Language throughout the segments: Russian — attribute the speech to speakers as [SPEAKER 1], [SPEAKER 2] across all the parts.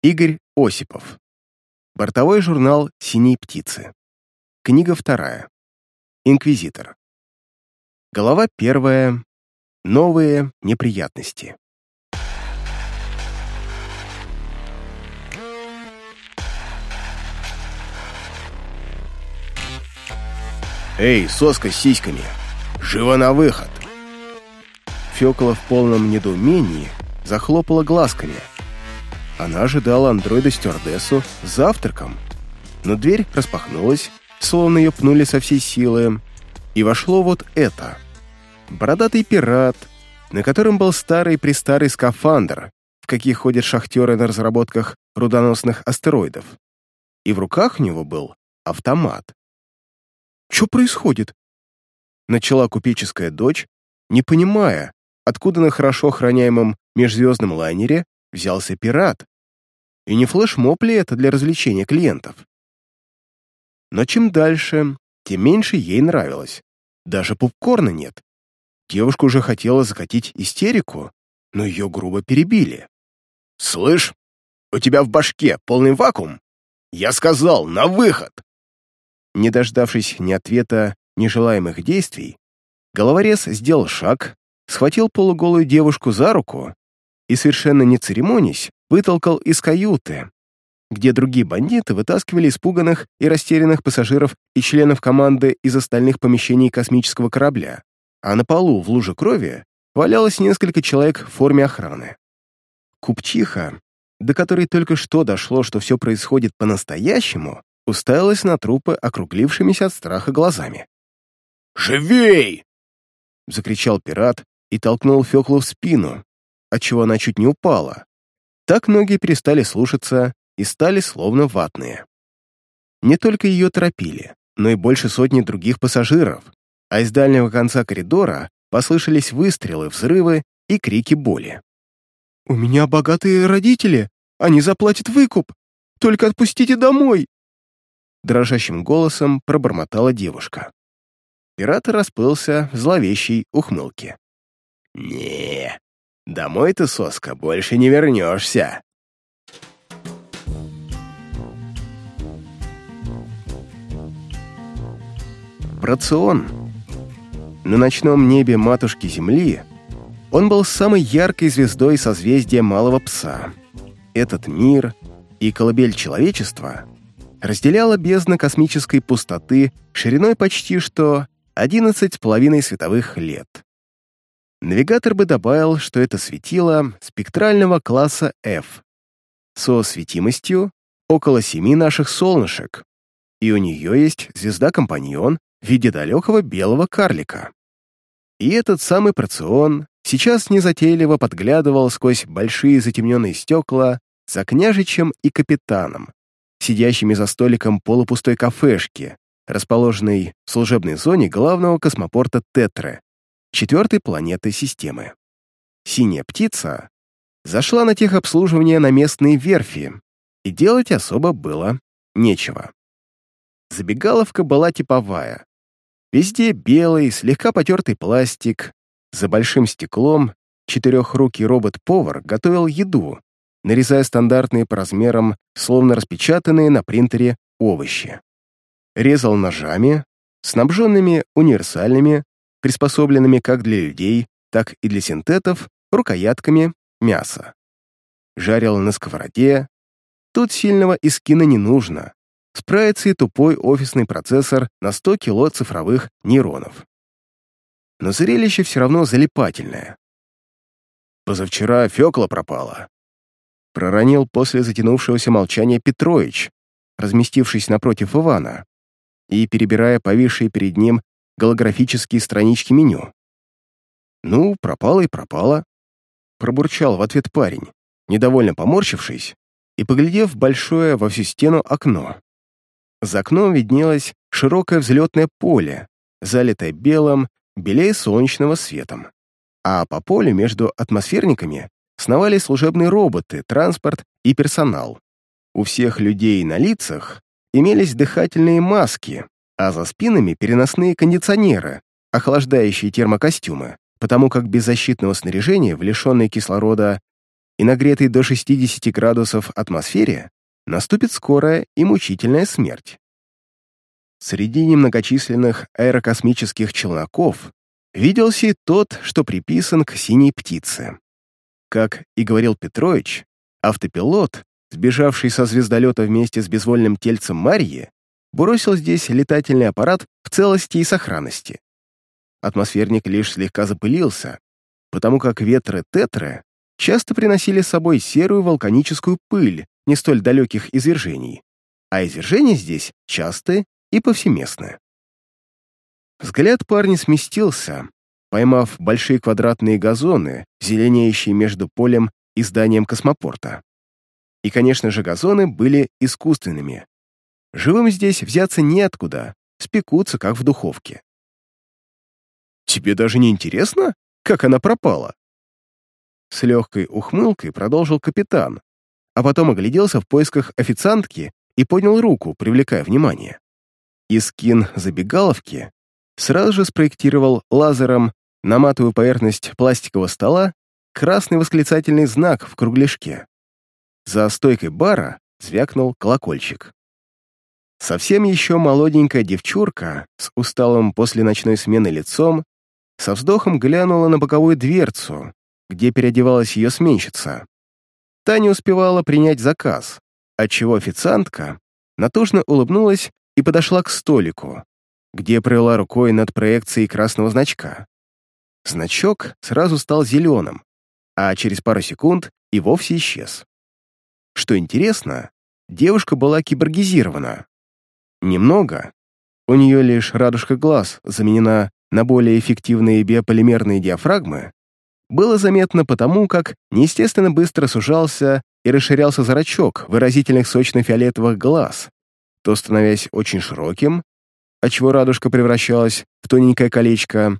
[SPEAKER 1] Игорь Осипов. Бортовой журнал «Синие птицы». Книга вторая. Инквизитор. Глава первая. Новые неприятности. «Эй, соска с сиськами! Живо на выход!» Фёкла в полном недоумении захлопала глазками. Она ожидала андроида-стюардессу с завтраком, но дверь распахнулась, словно ее пнули со всей силы, и вошло вот это. Бородатый пират, на котором был старый-престарый скафандр, в каких ходят шахтеры на разработках рудоносных астероидов. И в руках у него был автомат. Что происходит?» Начала купеческая дочь, не понимая, откуда на хорошо охраняемом межзвездном лайнере взялся пират. И не флешмоб ли это для развлечения клиентов? Но чем дальше, тем меньше ей нравилось. Даже попкорна нет. Девушка уже хотела закатить истерику, но ее грубо перебили. «Слышь, у тебя в башке полный вакуум? Я сказал, на выход!» Не дождавшись ни ответа, ни желаемых действий, головорез сделал шаг, схватил полуголую девушку за руку и, совершенно не церемонясь, вытолкал из каюты, где другие бандиты вытаскивали испуганных и растерянных пассажиров и членов команды из остальных помещений космического корабля, а на полу в луже крови валялось несколько человек в форме охраны. Купчиха, до которой только что дошло, что все происходит по-настоящему, уставилась на трупы округлившимися от страха глазами. «Живей!» — закричал пират и толкнул Феклу в спину, отчего она чуть не упала. Так ноги перестали слушаться и стали словно ватные. Не только ее торопили, но и больше сотни других пассажиров, а из дальнего конца коридора послышались выстрелы, взрывы и крики боли. «У меня богатые родители! Они заплатят выкуп! Только отпустите домой!» дрожащим голосом пробормотала девушка. Пират расплылся в зловещей ухмылке. не домой ты, соска, больше не вернешься!» Процион. На ночном небе матушки Земли он был самой яркой звездой созвездия Малого Пса. Этот мир и колыбель человечества разделяла бездна космической пустоты шириной почти что 11,5 световых лет. Навигатор бы добавил, что это светило спектрального класса F со светимостью около семи наших солнышек, и у нее есть звезда-компаньон в виде далекого белого карлика. И этот самый Процион сейчас незатейливо подглядывал сквозь большие затемненные стекла за княжичем и капитаном, сидящими за столиком полупустой кафешки, расположенной в служебной зоне главного космопорта Тетре, четвертой планеты системы. «Синяя птица» зашла на техобслуживание на местные верфи, и делать особо было нечего. Забегаловка была типовая. Везде белый, слегка потертый пластик. За большим стеклом четырехрукий робот-повар готовил еду, нарезая стандартные по размерам, словно распечатанные на принтере, овощи. Резал ножами, снабженными универсальными, приспособленными как для людей, так и для синтетов, рукоятками мяса. Жарил на сковороде. Тут сильного искина не нужно. Справится и тупой офисный процессор на 100 кило цифровых нейронов. Но зрелище все равно залипательное. Позавчера Фёкла пропала проронил после затянувшегося молчания Петрович, разместившись напротив Ивана и перебирая повисшие перед ним голографические странички меню. «Ну, пропало и пропало», — пробурчал в ответ парень, недовольно поморщившись и поглядев большое во всю стену окно. За окном виднелось широкое взлетное поле, залитое белым, белее солнечного светом. А по полю между атмосферниками сновали служебные роботы, транспорт и персонал. У всех людей на лицах имелись дыхательные маски, а за спинами переносные кондиционеры, охлаждающие термокостюмы, потому как без защитного снаряжения в лишенной кислорода и нагретой до 60 градусов атмосфере наступит скорая и мучительная смерть. Среди немногочисленных аэрокосмических челноков виделся и тот, что приписан к синей птице. Как и говорил Петрович, автопилот, сбежавший со звездолета вместе с безвольным тельцем Марьи, бросил здесь летательный аппарат в целости и сохранности. Атмосферник лишь слегка запылился, потому как ветры тетры часто приносили с собой серую вулканическую пыль не столь далеких извержений, а извержения здесь частые и повсеместные. Взгляд парня сместился, поймав большие квадратные газоны, зеленеющие между полем и зданием космопорта. И, конечно же, газоны были искусственными. Живым здесь взяться неоткуда, спекутся, как в духовке. «Тебе даже не интересно, как она пропала?» С легкой ухмылкой продолжил капитан, а потом огляделся в поисках официантки и поднял руку, привлекая внимание. Искин забегаловки сразу же спроектировал лазером на матовую поверхность пластикового стола красный восклицательный знак в кругляшке. За стойкой бара звякнул колокольчик. Совсем еще молоденькая девчурка с усталым после ночной смены лицом со вздохом глянула на боковую дверцу, где переодевалась ее сменщица. Та не успевала принять заказ, отчего официантка натужно улыбнулась и подошла к столику, где провела рукой над проекцией красного значка. Значок сразу стал зеленым, а через пару секунд и вовсе исчез. Что интересно, девушка была киборгизирована. Немного. У нее лишь радужка глаз заменена на более эффективные биополимерные диафрагмы, было заметно потому, как неестественно быстро сужался и расширялся зрачок выразительных сочно-фиолетовых глаз, то становясь очень широким, отчего радужка превращалась в тоненькое колечко,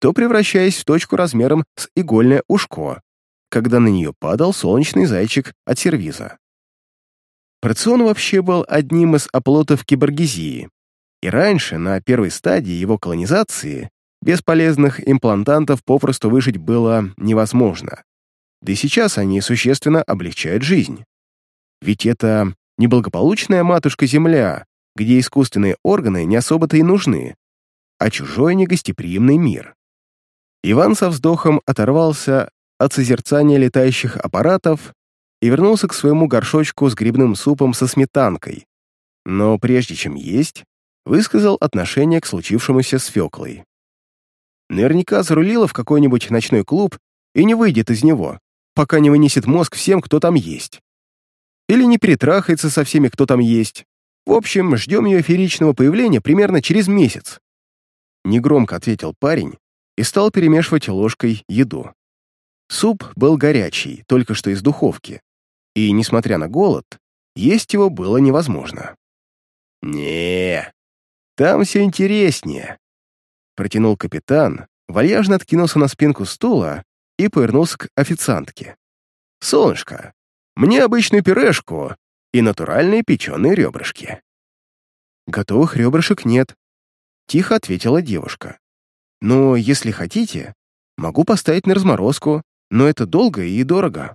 [SPEAKER 1] то превращаясь в точку размером с игольное ушко, когда на нее падал солнечный зайчик от сервиза. Процион вообще был одним из оплотов киборгизии, и раньше, на первой стадии его колонизации, без полезных имплантантов попросту выжить было невозможно. Да и сейчас они существенно облегчают жизнь. Ведь это неблагополучная матушка-Земля, где искусственные органы не особо-то и нужны, а чужой негостеприимный мир. Иван со вздохом оторвался от созерцания летающих аппаратов и вернулся к своему горшочку с грибным супом со сметанкой. Но прежде чем есть, высказал отношение к случившемуся с Феклой. Наверняка зарулила в какой-нибудь ночной клуб и не выйдет из него, пока не вынесет мозг всем, кто там есть. Или не перетрахается со всеми, кто там есть. В общем, ждем ее фееричного появления примерно через месяц. Негромко ответил парень и стал перемешивать ложкой еду. Суп был горячий, только что из духовки, и, несмотря на голод, есть его было невозможно. не там все интереснее», — протянул капитан, вальяжно откинулся на спинку стула и повернулся к официантке. «Солнышко, мне обычную пюрешку и натуральные печеные ребрышки». «Готовых ребрышек нет», — тихо ответила девушка. «Но если хотите, могу поставить на разморозку, но это долго и дорого».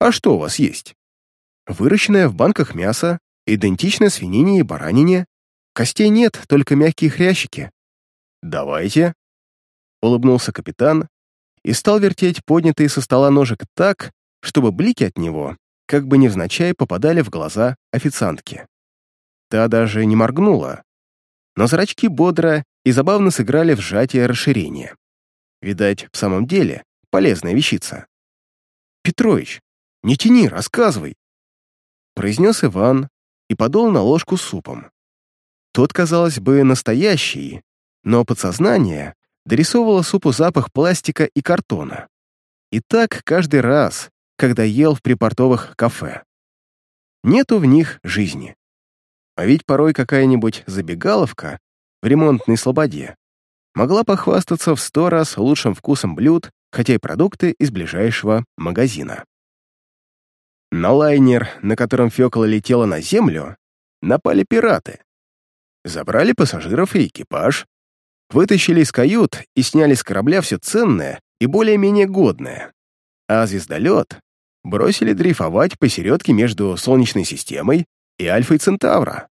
[SPEAKER 1] «А что у вас есть?» «Выращенное в банках мясо, идентичное свинине и баранине, Костей нет, только мягкие хрящики. «Давайте», — улыбнулся капитан и стал вертеть поднятый со стола ножик так, чтобы блики от него как бы невзначай попадали в глаза официантки. Та даже не моргнула, но зрачки бодро и забавно сыграли в сжатие расширения. Видать, в самом деле, полезная вещица. «Петрович, не тяни, рассказывай!» произнес Иван и подол на ложку супом. Тот, казалось бы, настоящий, но подсознание дорисовывало супу запах пластика и картона. И так каждый раз, когда ел в припортовых кафе. Нету в них жизни. А ведь порой какая-нибудь забегаловка в ремонтной слободе могла похвастаться в сто раз лучшим вкусом блюд, хотя и продукты из ближайшего магазина. На лайнер, на котором Фёкла летела на землю, напали пираты. Забрали пассажиров и экипаж, вытащили из кают и сняли с корабля все ценное и более-менее годное. А звездолет бросили дрейфовать посередке между Солнечной системой и Альфой Центавра.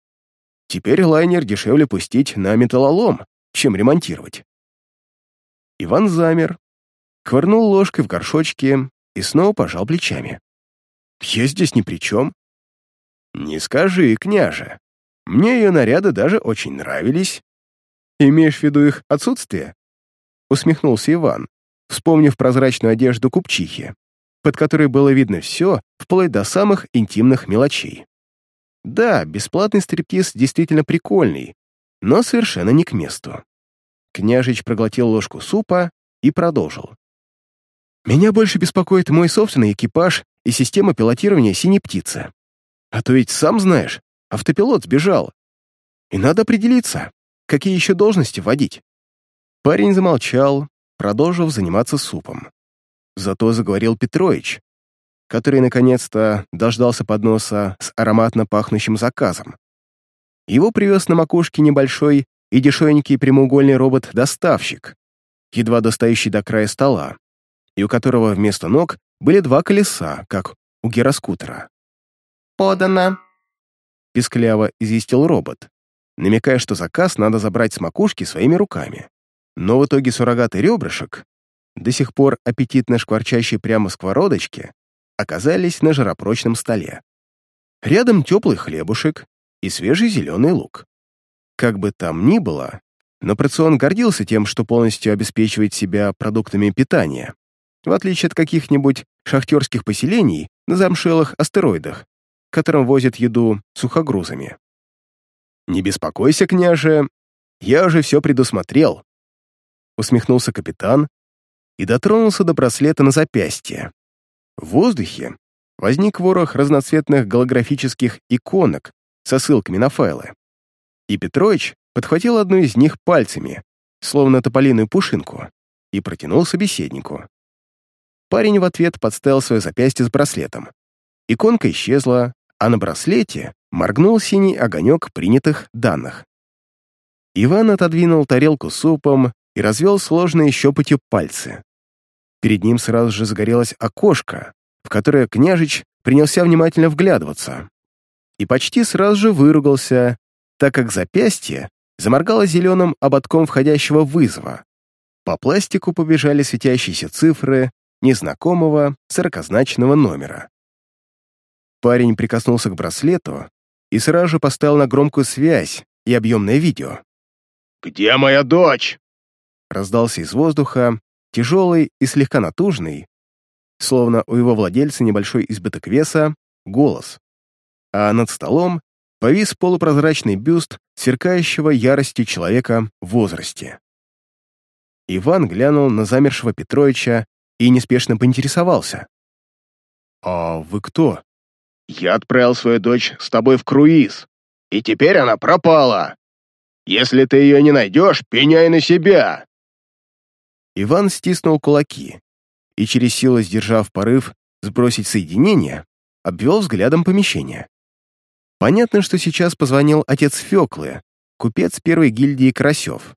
[SPEAKER 1] Теперь лайнер дешевле пустить на металлолом, чем ремонтировать. Иван замер, ковырнул ложкой в горшочке и снова пожал плечами. «Я здесь ни при чем». «Не скажи, княже. Мне ее наряды даже очень нравились. Имеешь в виду их отсутствие?» Усмехнулся Иван, вспомнив прозрачную одежду купчихи, под которой было видно все, вплоть до самых интимных мелочей. Да, бесплатный стриптиз действительно прикольный, но совершенно не к месту. Княжич проглотил ложку супа и продолжил. «Меня больше беспокоит мой собственный экипаж и система пилотирования «Синей птицы». А то ведь, сам знаешь, автопилот сбежал. И надо определиться, какие еще должности вводить». Парень замолчал, продолжив заниматься супом. Зато заговорил Петрович, который наконец-то дождался подноса с ароматно пахнущим заказом. Его привез на макушке небольшой и дешевенький прямоугольный робот-доставщик, едва достающий до края стола, и у которого вместо ног были два колеса, как у гироскутера.
[SPEAKER 2] «Подано», —
[SPEAKER 1] пискляво известил робот, намекая, что заказ надо забрать с макушки своими руками. Но в итоге суррогаты ребрышек, до сих пор аппетитно шкварчащие прямо в сковородочке, оказались на жаропрочном столе. Рядом теплый хлебушек и свежий зеленый лук. Как бы там ни было, но Працион гордился тем, что полностью обеспечивает себя продуктами питания, в отличие от каких-нибудь шахтерских поселений на замшелых астероидах, которым возят еду сухогрузами. «Не беспокойся, княже, я уже все предусмотрел», усмехнулся капитан и дотронулся до браслета на запястье. В воздухе возник ворох разноцветных голографических иконок со ссылками на файлы. И Петрович подхватил одну из них пальцами, словно тополиную пушинку, и протянул собеседнику. Парень в ответ подставил свое запястье с браслетом. Иконка исчезла, а на браслете моргнул синий огонек принятых данных. Иван отодвинул тарелку супом и развел сложные щепотью пальцы. Перед ним сразу же загорелось окошко, в которое княжич принялся внимательно вглядываться. И почти сразу же выругался, так как запястье заморгало зеленым ободком входящего вызова. По пластику побежали светящиеся цифры незнакомого сорокозначного номера. Парень прикоснулся к браслету и сразу же поставил на громкую связь и объемное видео.
[SPEAKER 3] «Где моя дочь?»
[SPEAKER 1] раздался из воздуха, тяжелый и слегка натужный, словно у его владельца небольшой избыток веса, голос. А над столом повис полупрозрачный бюст сверкающего яростью человека в возрасте. Иван глянул на замершего Петровича и неспешно поинтересовался. «А вы кто?»
[SPEAKER 3] «Я отправил свою дочь с тобой в круиз, и теперь она пропала. Если ты ее не найдешь, пеняй на себя!»
[SPEAKER 1] Иван стиснул кулаки и, через силу сдержав порыв сбросить соединение, обвел взглядом помещение. Понятно, что сейчас позвонил отец Феклы, купец первой гильдии Карасев.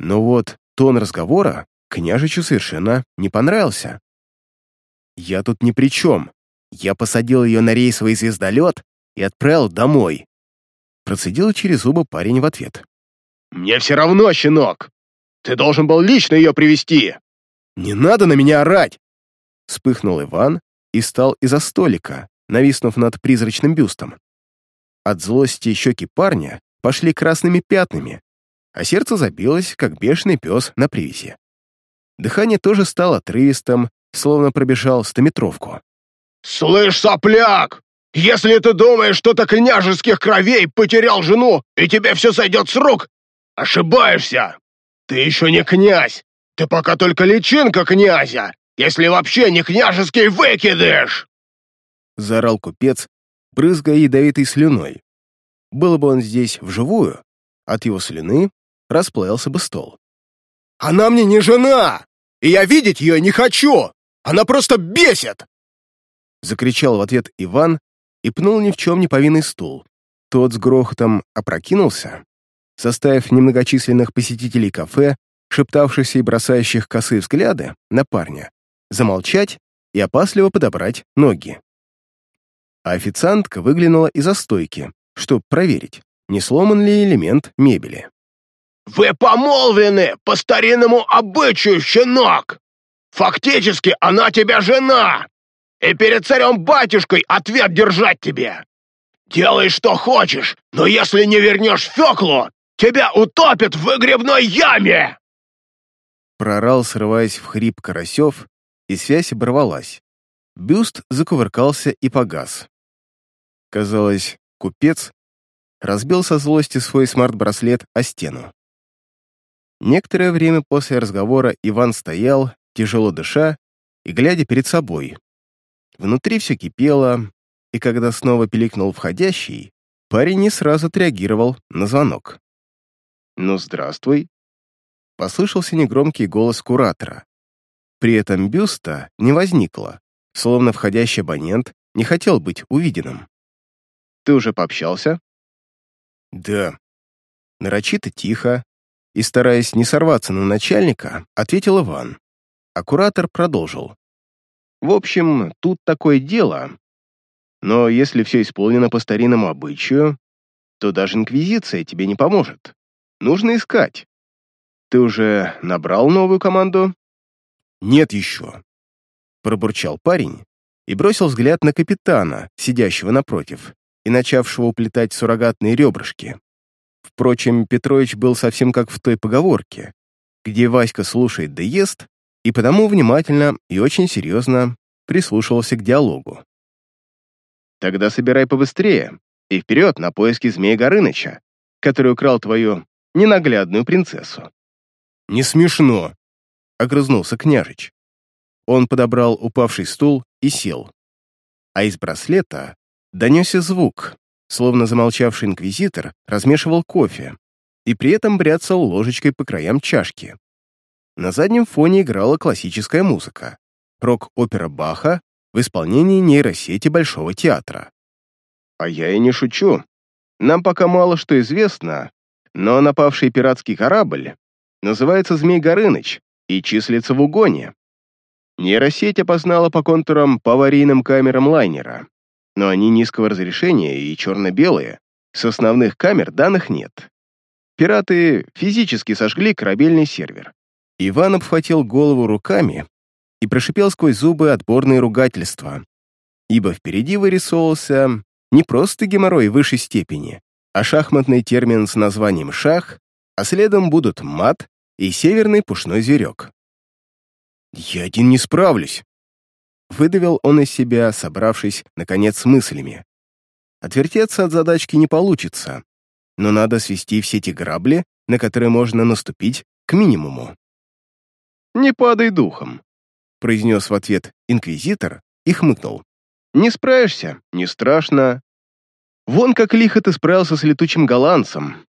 [SPEAKER 1] Но вот тон разговора княжичу совершенно не понравился. «Я тут ни при чем. Я посадил ее на рейсовый звездолет и отправил домой». Процедил через зубы парень в ответ.
[SPEAKER 3] «Мне все равно, щенок. Ты должен был лично ее привести.
[SPEAKER 1] «Не надо на меня орать!» Вспыхнул Иван и встал из-за столика, нависнув над призрачным бюстом. От злости щеки парня пошли красными пятнами, а сердце забилось, как бешеный пес на привязи. Дыхание тоже стало отрывистым, словно пробежал стометровку.
[SPEAKER 3] «Слышь, сопляк! Если ты думаешь, что ты княжеских кровей потерял жену, и тебе все сойдет с рук, ошибаешься! Ты еще не князь! Ты пока только личинка князя, если вообще не княжеский выкидыш!»
[SPEAKER 1] Заорал купец, брызгая ядовитой слюной. Было бы он здесь вживую, от его слюны расплавился бы стол.
[SPEAKER 3] «Она мне не жена! И я видеть ее не хочу! Она просто бесит!»
[SPEAKER 1] Закричал в ответ Иван и пнул ни в чем не повинный стул. Тот с грохотом опрокинулся, заставив немногочисленных посетителей кафе, шептавшихся и бросающих косые взгляды на парня, замолчать и опасливо подобрать ноги. А официантка выглянула из-за стойки, чтобы проверить, не сломан ли элемент мебели.
[SPEAKER 3] «Вы помолвлены по старинному обычаю, щенок! Фактически она тебя жена, и перед царем-батюшкой ответ держать тебе! Делай, что хочешь, но если не вернешь Феклу, тебя утопят в выгребной яме!»
[SPEAKER 1] Прорал, срываясь в хрип Карасев, и связь оборвалась. Бюст закувыркался и погас. Казалось, купец разбил со злости свой смарт-браслет о стену. Некоторое время после разговора Иван стоял, тяжело дыша и глядя перед собой. Внутри все кипело, и когда снова пиликнул входящий, парень не сразу отреагировал на звонок. «Ну, здравствуй», — послышался негромкий голос куратора. При этом бюста не возникло, словно входящий абонент не хотел быть увиденным. «Ты уже пообщался?» «Да». Нарочито тихо и, стараясь не сорваться на начальника, ответил Иван. А куратор продолжил. «В общем, тут такое дело. Но если все исполнено по старинному обычаю, то даже Инквизиция тебе не поможет. Нужно искать. Ты уже набрал новую команду?» «Нет еще», — пробурчал парень и бросил взгляд на капитана, сидящего напротив и начавшего уплетать суррогатные ребрышки. Впрочем, Петрович был совсем как в той поговорке, где Васька слушает да ест, и потому внимательно и очень серьезно прислушивался к диалогу. «Тогда собирай побыстрее и вперед на поиски Змея Горыныча, который украл твою ненаглядную принцессу». «Не смешно», — огрызнулся княжич. Он подобрал упавший стул и сел. А из браслета донесся звук, словно замолчавший инквизитор размешивал кофе и при этом бряцал ложечкой по краям чашки. На заднем фоне играла классическая музыка, рок-опера Баха в исполнении нейросети Большого театра. А я и не шучу. Нам пока мало что известно, но напавший пиратский корабль называется «Змей Горыныч» и числится в угоне. Нейросеть опознала по контурам по аварийным камерам лайнера но они низкого разрешения и черно-белые. С основных камер данных нет. Пираты физически сожгли корабельный сервер. Иван обхватил голову руками и прошипел сквозь зубы отборные ругательства, ибо впереди вырисовывался не просто геморрой высшей степени, а шахматный термин с названием «шах», а следом будут мат и северный пушной зверек. «Я один не справлюсь», Выдавил он из себя, собравшись, наконец, с мыслями. Отвертеться от задачки не получится, но надо свести все эти грабли, на которые можно наступить, к минимуму. «Не падай духом», — произнес в ответ инквизитор и хмыкнул. «Не справишься? Не страшно. Вон как лихо ты справился с летучим голландцем.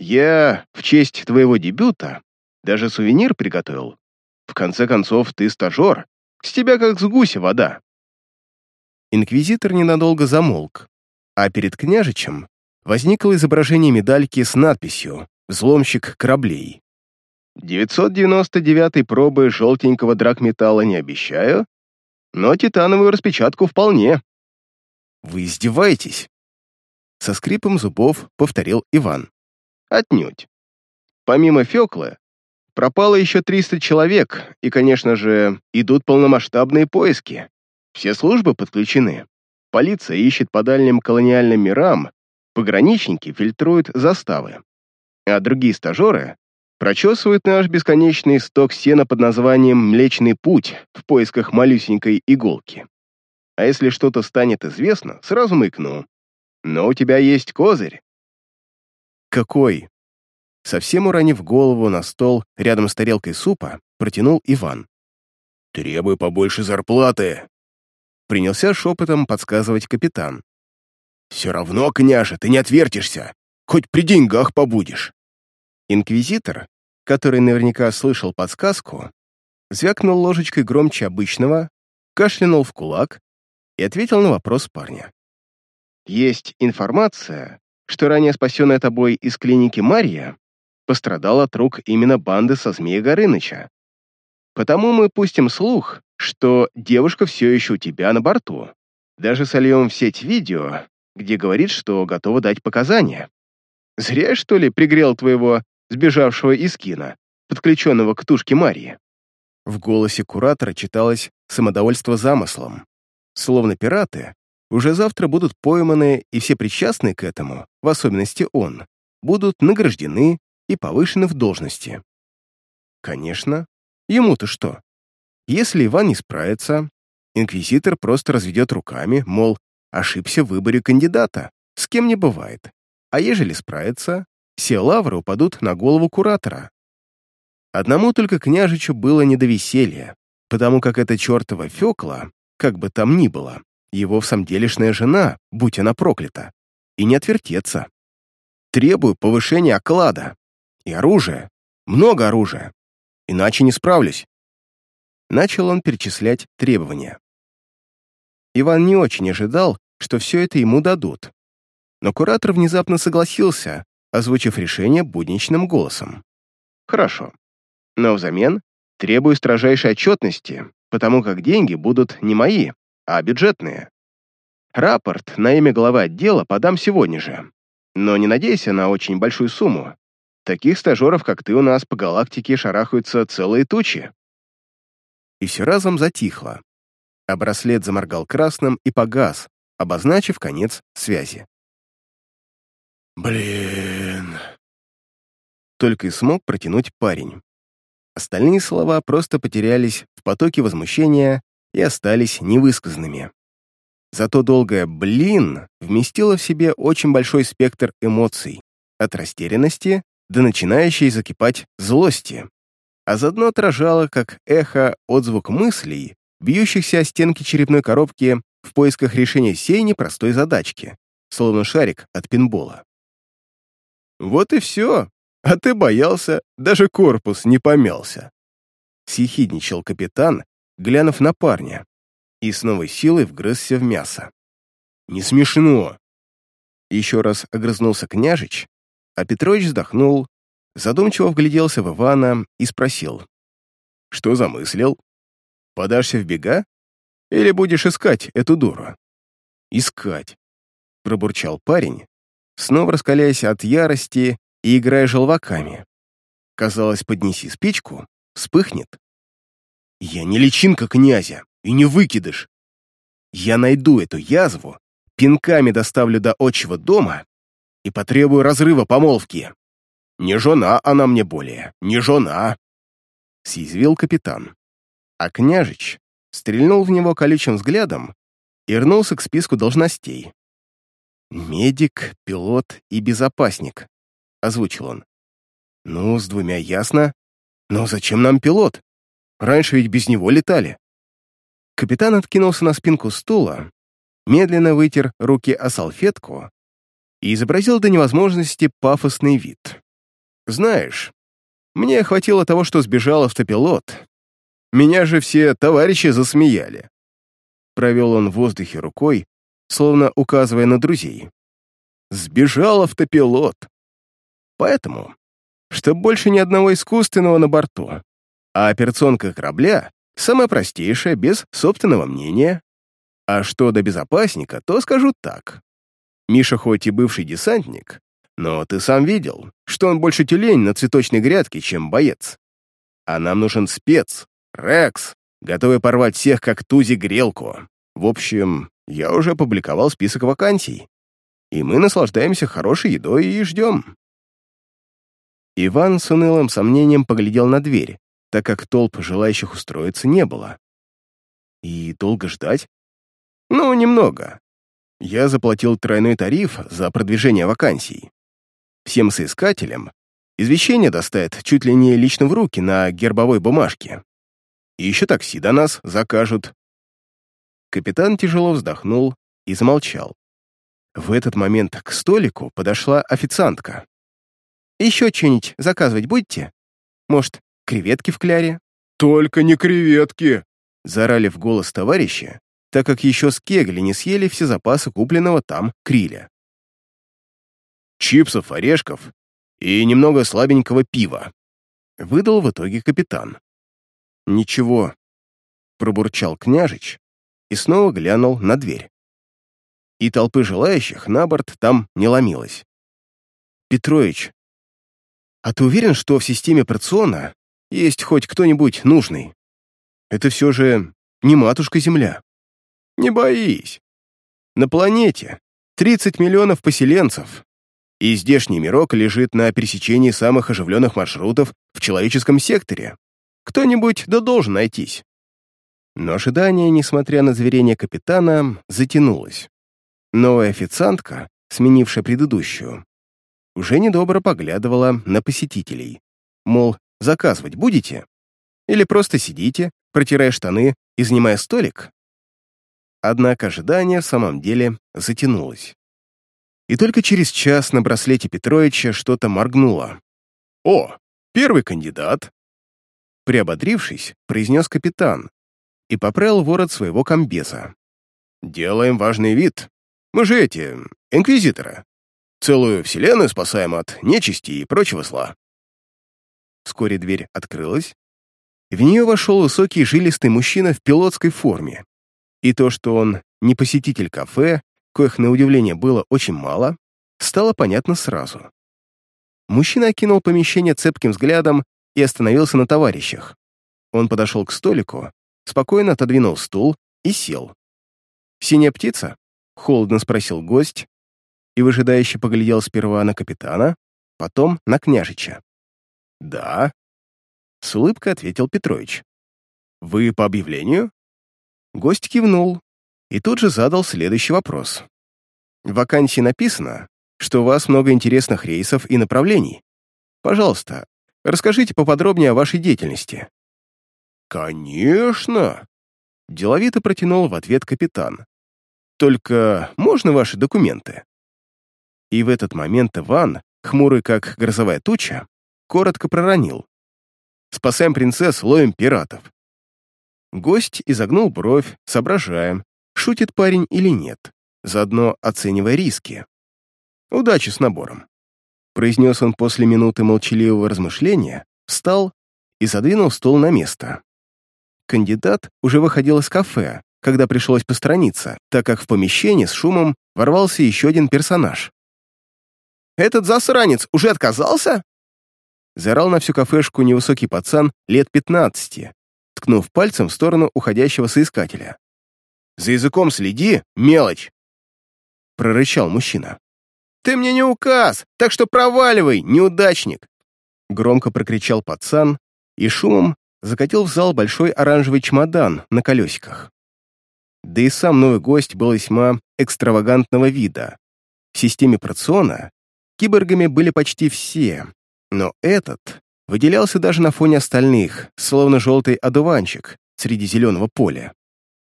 [SPEAKER 1] Я, в честь твоего дебюта, даже сувенир приготовил. В конце концов, ты стажер, с тебя как с гуся вода». Инквизитор ненадолго замолк, а перед княжичем возникло изображение медальки с надписью «Взломщик кораблей». 999 пробы желтенького драгметалла не обещаю, но титановую распечатку вполне. Вы издеваетесь? Со скрипом зубов повторил Иван. Отнюдь. Помимо Фёклы, Пропало еще 300 человек, и, конечно же, идут полномасштабные поиски. Все службы подключены. Полиция ищет по дальним колониальным мирам, пограничники фильтруют заставы. А другие стажеры прочесывают наш бесконечный сток сена под названием «Млечный путь» в поисках малюсенькой иголки. А если что-то станет известно, сразу мыкну. Но у тебя есть козырь. Какой? Совсем уронив голову на стол рядом с тарелкой супа, протянул Иван. «Требуй побольше зарплаты!» Принялся шепотом подсказывать капитан. «Все равно, княже, ты не отвертишься, хоть при деньгах побудешь!» Инквизитор, который наверняка слышал подсказку, звякнул ложечкой громче обычного, кашлянул в кулак и ответил на вопрос парня. «Есть информация, что ранее спасенная тобой из клиники Мария пострадал от рук именно банды со Змея Горыныча. Потому мы пустим слух, что девушка все еще у тебя на борту. Даже сольем в сеть видео, где говорит, что готова дать показания. Зря, что ли, пригрел твоего сбежавшего из кино, подключенного к тушке Марии?» В голосе куратора читалось самодовольство замыслом. Словно пираты, уже завтра будут пойманы, и все причастные к этому, в особенности он, будут награждены и повышены в должности. Конечно, ему-то что? Если Иван не справится, инквизитор просто разведет руками, мол, ошибся в выборе кандидата, с кем не бывает. А ежели справится, все лавры упадут на голову куратора. Одному только княжичу было не до веселья, потому как эта чертова Фёкла, как бы там ни было, его в самом делешная жена, будь она проклята, и не отвертеться. Требую повышения оклада. И оружия. Много оружия. Иначе не справлюсь. Начал он перечислять требования. Иван не очень ожидал, что все это ему дадут. Но куратор внезапно согласился, озвучив решение будничным голосом. «Хорошо. Но взамен требую строжайшей отчетности, потому как деньги будут не мои, а бюджетные. Рапорт на имя главы отдела подам сегодня же. Но не надейся на очень большую сумму. Таких стажеров, как ты, у нас по галактике шарахаются целые тучи. И все разом затихло. А браслет заморгал красным и погас, обозначив конец связи.
[SPEAKER 3] «Блин...»
[SPEAKER 1] Только и смог протянуть парень. Остальные слова просто потерялись в потоке возмущения и остались невысказанными. Зато долгое «блин» вместило в себе очень большой спектр эмоций, от растерянности до начинающей закипать злости, а заодно отражало, как эхо, отзвук мыслей, бьющихся о стенки черепной коробки в поисках решения сей непростой задачки, словно шарик от пинбола. «Вот и все, а ты боялся, даже корпус не помялся», — съехидничал капитан, глянув на парня, и с новой силой вгрызся в мясо. «Не смешно!» Еще раз огрызнулся княжич, а Петрович вздохнул, задумчиво вгляделся в Ивана и спросил. «Что замыслил? Подашься в бега? Или будешь искать эту дуру?» «Искать», — пробурчал парень, снова раскаляясь от ярости и играя желваками. Казалось, поднеси спичку, вспыхнет. «Я не личинка князя и не выкидыш. Я найду эту язву, пинками доставлю до отчего дома и потребую разрыва помолвки. Не жена она мне более, не жена!» Съязвил капитан. А княжич стрельнул в него колючим взглядом и вернулся к списку должностей. «Медик, пилот и безопасник», — озвучил он. «Ну, с двумя ясно. Но зачем нам пилот? Раньше ведь без него летали». Капитан откинулся на спинку стула, медленно вытер руки о салфетку и изобразил до невозможности пафосный вид. «Знаешь, мне хватило того, что сбежал автопилот. Меня же все товарищи засмеяли». Провел он в воздухе рукой, словно указывая на друзей. «Сбежал автопилот. Поэтому, что больше ни одного искусственного на борту, а операционка корабля самая простейшая, без собственного мнения. А что до безопасника, то скажу так. Миша хоть и бывший десантник, но ты сам видел, что он больше тюлень на цветочной грядке, чем боец. А нам нужен спец, Рекс, готовый порвать всех, как тузи грелку. В общем, я уже опубликовал список вакансий, и мы наслаждаемся хорошей едой и ждем. Иван с унылым сомнением поглядел на дверь, так как толп желающих устроиться не было. И долго ждать? Ну, немного. Я заплатил тройной тариф за продвижение вакансий. Всем соискателям извещение доставят чуть ли не лично в руки на гербовой бумажке. И еще такси до нас закажут. Капитан тяжело вздохнул и замолчал. В этот момент к столику подошла официантка. «Еще что-нибудь заказывать будете? Может, креветки в кляре?»
[SPEAKER 3] «Только не креветки!»
[SPEAKER 1] Зарали в голос товарища, так как еще с кегли не съели все запасы купленного там криля. «Чипсов, орешков и немного слабенького пива», выдал в итоге капитан. «Ничего, пробурчал княжич и снова глянул на дверь. И толпы желающих на борт там не ломилось. «Петрович, а ты уверен, что в системе операциона есть хоть кто-нибудь нужный? Это все же не матушка-Земля. Не боись. На планете 30 миллионов поселенцев, и здешний мирок лежит на пересечении самых оживленных маршрутов в человеческом секторе. Кто-нибудь да должен найтись. Но ожидание, несмотря на заверение капитана, затянулось. Новая официантка, сменившая предыдущую, уже недобро поглядывала на посетителей. Мол, заказывать будете? Или просто сидите, протирая штаны и занимая столик? Однако ожидание в самом деле затянулось. И только через час на браслете Петровича что-то моргнуло. «О, первый кандидат!» Приободрившись, произнес капитан и поправил ворот своего комбеза. «Делаем важный вид. Мы же эти, инквизиторы. Целую вселенную спасаем от нечисти и прочего зла». Вскоре дверь открылась. В нее вошел высокий жилистый мужчина в пилотской форме. И то, что он не посетитель кафе, коих на удивление было очень мало, стало понятно сразу. Мужчина окинул помещение цепким взглядом и остановился на товарищах. Он подошел к столику, спокойно отодвинул стул и сел. «Синяя птица?» — холодно спросил гость, и выжидающе поглядел сперва на капитана, потом на княжича. «Да», — с улыбкой ответил Петрович. «Вы по объявлению?» Гость кивнул и тут же задал следующий вопрос. В вакансии написано, что у вас много интересных рейсов и направлений. Пожалуйста, расскажите поподробнее о вашей деятельности». «Конечно!» — деловито протянул в ответ капитан. «Только можно ваши документы?» И в этот момент Иван, хмурый как грозовая туча, коротко проронил. «Спасаем принцесс, ловим пиратов». Гость изогнул бровь, соображая, шутит парень или нет, заодно оценивая риски. «Удачи с набором», — произнес он после минуты молчаливого размышления, встал и задвинул стол на место. Кандидат уже выходил из кафе, когда пришлось постраниться, так как в помещение с шумом ворвался еще один персонаж. Этот засранец уже отказался?» Заорал на всю кафешку невысокий пацан лет пятнадцати, ткнув пальцем в сторону уходящего соискателя. «За языком следи, мелочь!» прорычал мужчина. «Ты мне не указ, так что проваливай, неудачник!» Громко прокричал пацан и шумом закатил в зал большой оранжевый чемодан на колесиках. Да и сам новый гость был весьма экстравагантного вида. В системе Прациона Киборгами были почти все, но этот выделялся даже на фоне остальных, словно желтый одуванчик среди зеленого поля.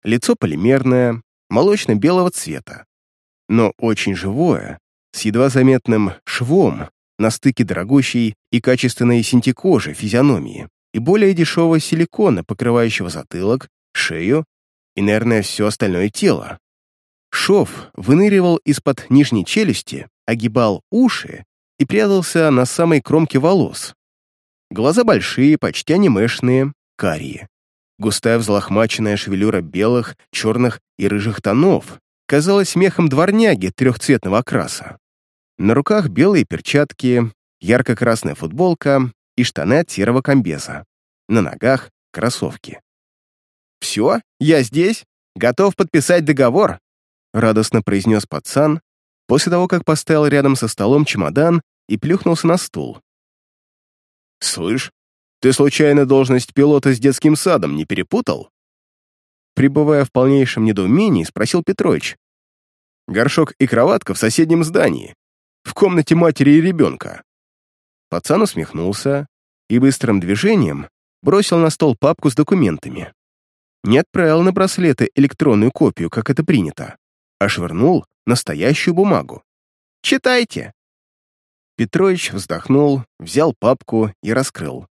[SPEAKER 1] Лицо полимерное, молочно-белого цвета, но очень живое, с едва заметным швом на стыке дорогущей и качественной синтекожи физиономии и более дешевого силикона, покрывающего затылок, шею и, наверное, все остальное тело. Шов выныривал из-под нижней челюсти огибал уши и прятался на самой кромке волос. Глаза большие, почти анимешные, карие. Густая взлохмаченная шевелюра белых, черных и рыжих тонов казалась мехом дворняги трехцветного окраса. На руках белые перчатки, ярко-красная футболка и штаны от серого комбеза. На ногах — кроссовки. «Все, я здесь, готов подписать договор», — радостно произнес пацан, после того, как поставил рядом со столом чемодан и плюхнулся на стул. «Слышь, ты случайно должность пилота с детским садом не перепутал?» Прибывая в полнейшем недоумении, спросил Петрович. «Горшок и кроватка в соседнем здании, в комнате матери и ребенка». Пацан усмехнулся и быстрым движением бросил на стол папку с документами. Не отправил на браслеты электронную копию, как это принято, а швырнул настоящую бумагу. «Читайте!» Петрович вздохнул, взял папку и раскрыл.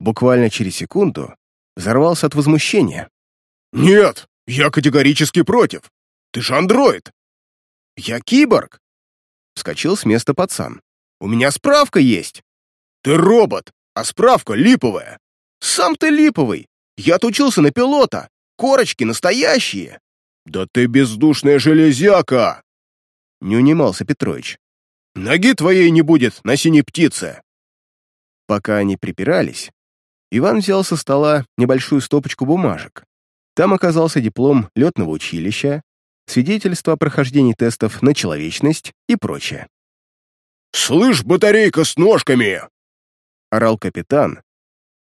[SPEAKER 1] Буквально через секунду взорвался от возмущения.
[SPEAKER 3] «Нет, я категорически против! Ты же андроид!»
[SPEAKER 1] «Я киборг!» Вскочил с места пацан. «У меня справка есть!»
[SPEAKER 3] «Ты робот, а справка липовая!»
[SPEAKER 1] «Сам ты липовый! Я отучился на пилота! Корочки настоящие!»
[SPEAKER 3] «Да ты бездушная железяка!»
[SPEAKER 1] Не унимался Петрович.
[SPEAKER 3] «Ноги твоей не будет на синей птице!»
[SPEAKER 1] Пока они припирались, Иван взял со стола небольшую стопочку бумажек. Там оказался диплом летного училища, свидетельство о прохождении тестов на человечность и прочее.
[SPEAKER 3] «Слышь, батарейка с ножками!»
[SPEAKER 1] — орал капитан,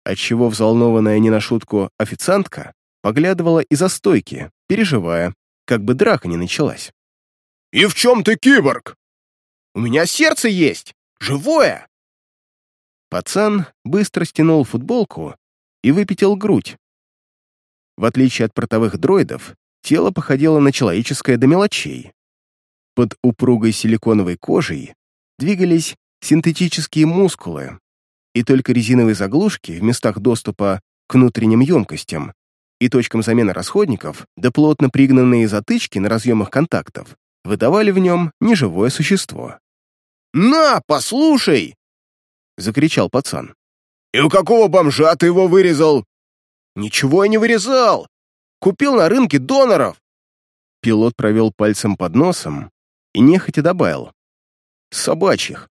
[SPEAKER 1] отчего взволнованная не на шутку официантка поглядывала из-за стойки, переживая, как бы драка не началась.
[SPEAKER 3] «И в чем ты киборг?»
[SPEAKER 1] «У меня сердце есть! Живое!» Пацан быстро стянул футболку и выпятил грудь. В отличие от портовых дроидов, тело походило на человеческое до мелочей. Под упругой силиконовой кожей двигались синтетические мускулы, и только резиновые заглушки в местах доступа к внутренним емкостям и точкам замены расходников, да плотно пригнанные затычки на разъемах контактов, выдавали в нем неживое существо. «На, послушай!» — закричал пацан.
[SPEAKER 3] «И у какого бомжа ты его вырезал?»
[SPEAKER 1] «Ничего я не вырезал! Купил на рынке доноров!» Пилот провел пальцем под носом и нехотя добавил. «Собачьих».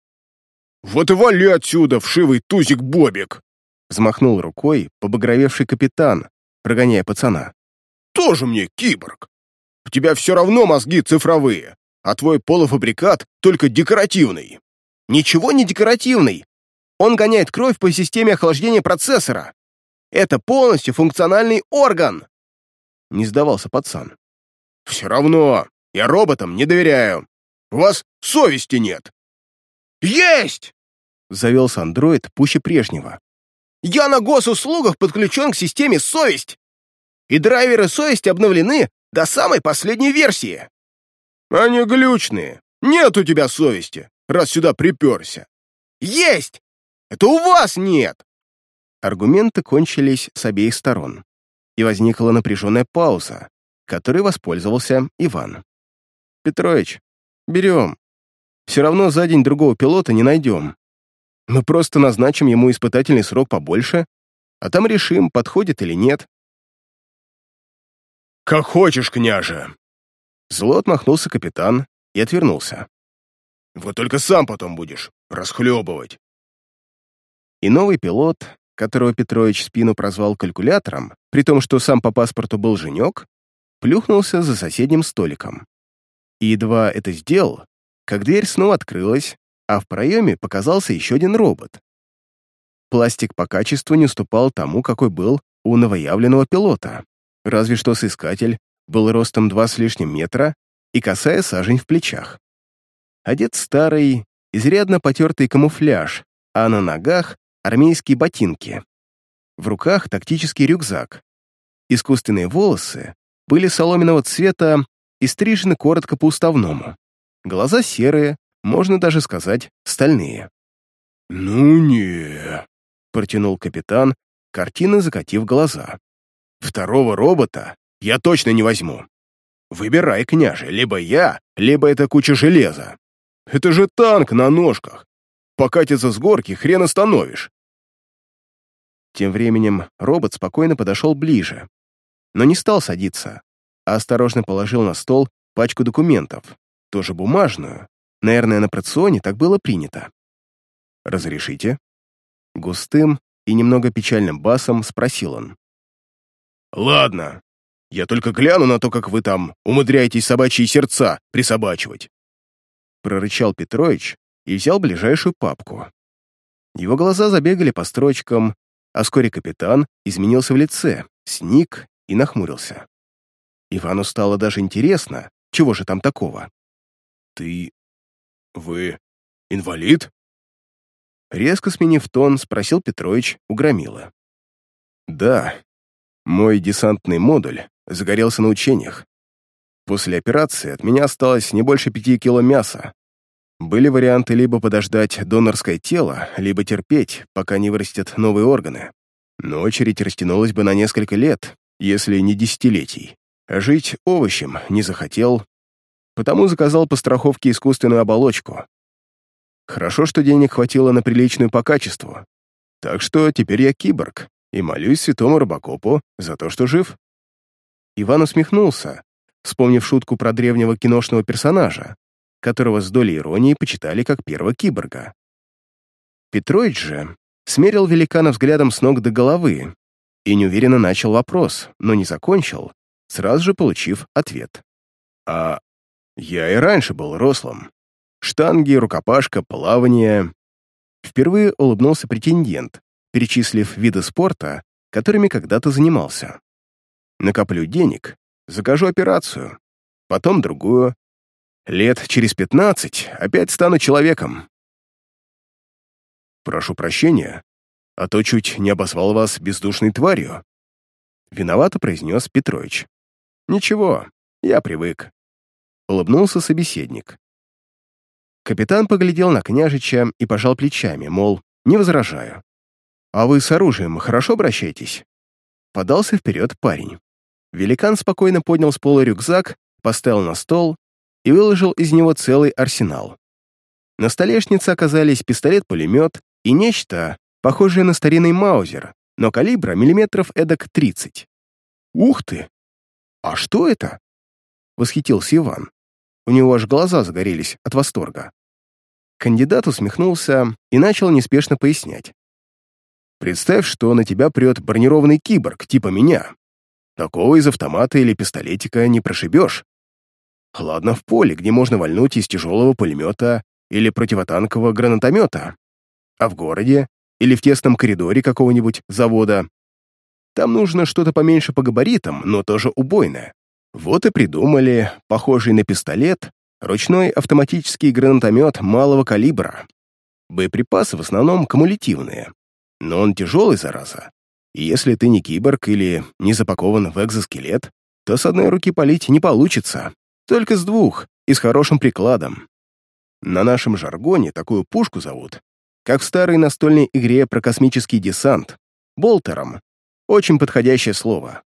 [SPEAKER 3] «Вот и вали отсюда, вшивый тузик-бобик!»
[SPEAKER 1] Взмахнул рукой побагровевший капитан, прогоняя пацана.
[SPEAKER 3] «Тоже мне киборг! У тебя все равно мозги цифровые, а твой полуфабрикат только декоративный».
[SPEAKER 1] «Ничего не декоративный. Он гоняет кровь по системе охлаждения процессора. Это полностью функциональный орган!» Не сдавался пацан.
[SPEAKER 3] «Все равно, я роботам не доверяю. У вас совести нет!» «Есть!»
[SPEAKER 1] — завелся андроид пуще прежнего. «Я на госуслугах подключен к системе «Совесть», и драйверы совести обновлены до самой последней версии».
[SPEAKER 3] «Они глючные. Нет у тебя совести, раз сюда приперся».
[SPEAKER 1] «Есть! Это у вас нет!» Аргументы кончились с обеих сторон, и возникла напряженная пауза, которой воспользовался Иван. «Петрович, берем. Все равно за день другого пилота не найдем. Мы просто назначим ему испытательный срок побольше, а там решим, подходит или нет».
[SPEAKER 3] «Как хочешь, княже!»
[SPEAKER 1] Зло отмахнулся капитан и отвернулся.
[SPEAKER 3] «Вот только сам потом будешь расхлебывать».
[SPEAKER 1] И новый пилот, которого Петрович спину прозвал калькулятором, при том, что сам по паспорту был женек, плюхнулся за соседним столиком. И едва это сделал, как дверь снова открылась, а в проеме показался еще один робот. Пластик по качеству не уступал тому, какой был у новоявленного пилота, разве что соискатель был ростом два с лишним метра и косая сажень в плечах. Одет старый, изрядно потертый камуфляж, а на ногах армейские ботинки. В руках тактический рюкзак. Искусственные волосы были соломенного цвета и стрижены коротко по-уставному. Глаза серые, можно даже сказать, стальные.
[SPEAKER 3] «Ну не...» — протянул капитан,
[SPEAKER 1] картина закатив глаза.
[SPEAKER 3] «Второго робота я точно не возьму. Выбирай, княже, либо я, либо это куча железа. Это же танк на ножках. Покатиться с горки хрен остановишь».
[SPEAKER 1] Тем временем робот спокойно подошел ближе, но не стал садиться, а осторожно положил на стол пачку документов, тоже бумажную. Наверное, на прационе так было принято. «Разрешите?» Густым и немного печальным басом спросил он.
[SPEAKER 3] «Ладно, я только гляну на то, как вы там умудряетесь собачьи сердца присобачивать!»
[SPEAKER 1] Прорычал Петрович и взял ближайшую папку. Его глаза забегали по строчкам, а вскоре капитан изменился в лице, сник и нахмурился. Ивану стало даже интересно, чего же там такого.
[SPEAKER 3] «Ты... вы инвалид?»
[SPEAKER 1] Резко сменив тон, спросил Петрович у Громила. «Да, мой десантный модуль загорелся на учениях. После операции от меня осталось не больше пяти кило мяса. Были варианты либо подождать донорское тело, либо терпеть, пока не вырастет новые органы. Но очередь растянулась бы на несколько лет, если не десятилетий. Жить овощем не захотел, потому заказал по страховке искусственную оболочку. Хорошо, что денег хватило на приличную по качеству. Так что теперь я киборг и молюсь святому Робокопу за то, что жив. Иван усмехнулся, вспомнив шутку про древнего киношного персонажа, которого с долей иронии почитали как первого киборга. Петрович же смерил великана взглядом с ног до головы и неуверенно начал вопрос, но не закончил, сразу же получив ответ. «А я и раньше был рослым. Штанги, рукопашка, плавание». Впервые улыбнулся претендент, перечислив виды спорта, которыми когда-то занимался. «Накоплю денег, закажу операцию, потом другую. Лет через пятнадцать опять стану человеком». «Прошу прощения, а то чуть не обозвал вас бездушной тварью», виновато произнес Петрович. «Ничего, я привык», — улыбнулся собеседник. Капитан поглядел на княжича и пожал плечами, мол, не возражаю. «А вы с оружием хорошо обращаетесь?» Подался вперед парень. Великан спокойно поднял с пола рюкзак, поставил на стол и выложил из него целый арсенал. На столешнице оказались пистолет-пулемет и нечто, похожее на старинный маузер, но калибра миллиметров эдак 30. «Ух ты! А что это?» — восхитился Иван. У него аж глаза загорелись от восторга. Кандидат усмехнулся и начал неспешно пояснять. «Представь, что на тебя прет бронированный киборг, типа меня. Такого из автомата или пистолетика не прошибешь. Ладно в поле, где можно вальнуть из тяжелого пулемета или противотанкового гранатомета. А в городе или в тесном коридоре какого-нибудь завода. Там нужно что-то поменьше по габаритам, но тоже убойное. Вот и придумали, похожий на пистолет, ручной автоматический гранатомет малого калибра. Боеприпасы в основном кумулятивные, но он тяжелый, зараза. И если ты не киборг или не запакован в экзоскелет, то с одной руки полить не получится, только с двух и с хорошим прикладом. На нашем жаргоне такую пушку зовут как в старой настольной игре про космический десант, болтером. Очень подходящее слово.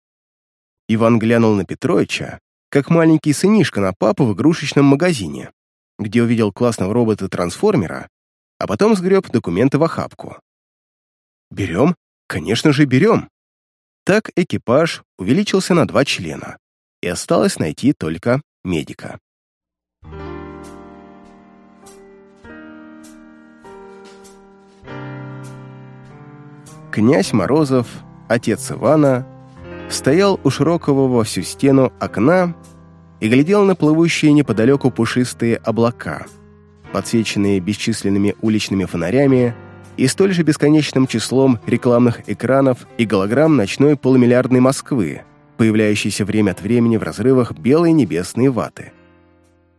[SPEAKER 1] Иван глянул на Петровича, как маленький сынишка на папу в игрушечном магазине, где увидел классного робота-трансформера, а потом сгреб документы в охапку. «Берем? Конечно же, берем!» Так экипаж увеличился на два члена, и осталось найти только медика. Князь Морозов, отец Ивана, стоял у широкого во всю стену окна и глядел на плывущие неподалеку пушистые облака, подсвеченные бесчисленными уличными фонарями и столь же бесконечным числом рекламных экранов и голограмм ночной полумиллиардной Москвы, появляющейся время от времени в разрывах белой небесной ваты.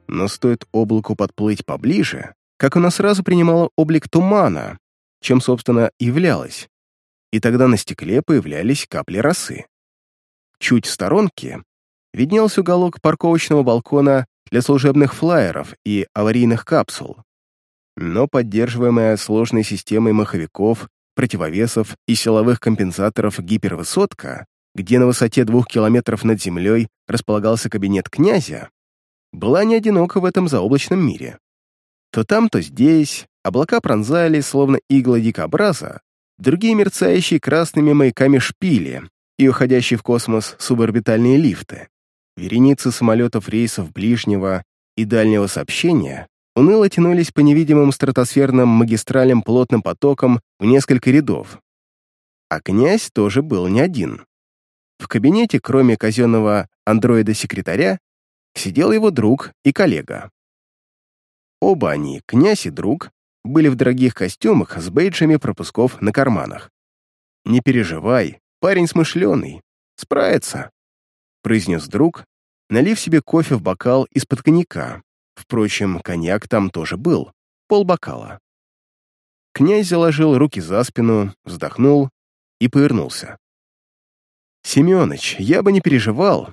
[SPEAKER 1] Но стоит облаку подплыть поближе, как оно сразу принимало облик тумана, чем, собственно, являлось, и тогда на стекле появлялись капли росы. Чуть в сторонке виднелся уголок парковочного балкона для служебных флайеров и аварийных капсул. Но поддерживаемая сложной системой маховиков, противовесов и силовых компенсаторов гипервысотка, где на высоте двух километров над землей располагался кабинет князя, была не одинока в этом заоблачном мире. То там, то здесь облака пронзали, словно иглы дикобраза, другие мерцающие красными маяками шпили и уходящие в космос суборбитальные лифты. Вереницы самолетов рейсов ближнего и дальнего сообщения уныло тянулись по невидимым стратосферным магистралям плотным потоком в несколько рядов. А князь тоже был не один. В кабинете, кроме казенного андроида-секретаря, сидел его друг и коллега. Оба они, князь и друг, были в дорогих костюмах с бейджами пропусков на карманах. «Не переживай, парень смышленый, справится», — произнес друг, налив себе кофе в бокал из-под коньяка. Впрочем, коньяк там тоже был, полбокала. Князь заложил руки за спину, вздохнул и повернулся. «Семёныч, я бы не переживал,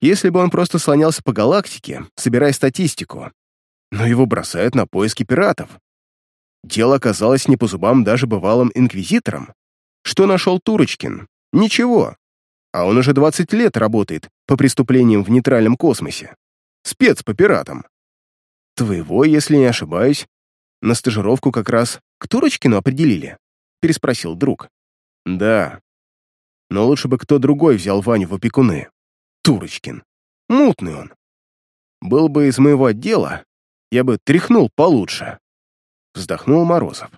[SPEAKER 1] если бы он просто слонялся по галактике, собирая статистику. Но его бросают на поиски пиратов. Дело оказалось не по зубам даже бывалым инквизиторам. Что нашел Турочкин? Ничего. А он уже 20 лет работает по преступлениям в нейтральном космосе. Спец по пиратам. Твоего, если не ошибаюсь, на стажировку как раз к Турочкину определили? Переспросил друг. Да. Но лучше бы кто другой взял Ваню в опекуны. Турочкин. Мутный он. Был бы из моего отдела, я бы тряхнул получше. Вздохнул Морозов.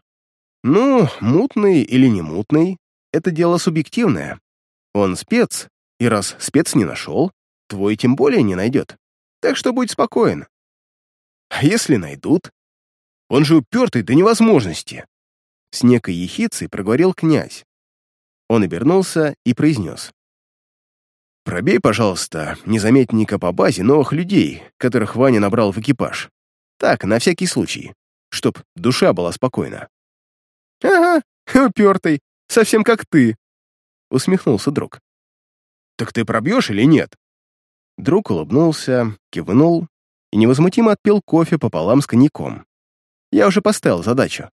[SPEAKER 1] Ну, мутный или не мутный, это дело субъективное. Он спец, и раз спец не нашел, твой тем более не найдет. Так что будь спокоен. А если найдут? Он же упертый до невозможности. С некой ехицей проговорил князь. Он обернулся и произнес. «Пробей, пожалуйста, незаметника по базе новых людей, которых Ваня набрал в экипаж. Так, на всякий случай, чтоб душа была спокойна». «Ага, упертый, совсем как ты», — усмехнулся друг. «Так ты пробьешь или нет?» Друг улыбнулся, кивнул и невозмутимо отпил кофе пополам с коньяком. Я уже поставил задачу.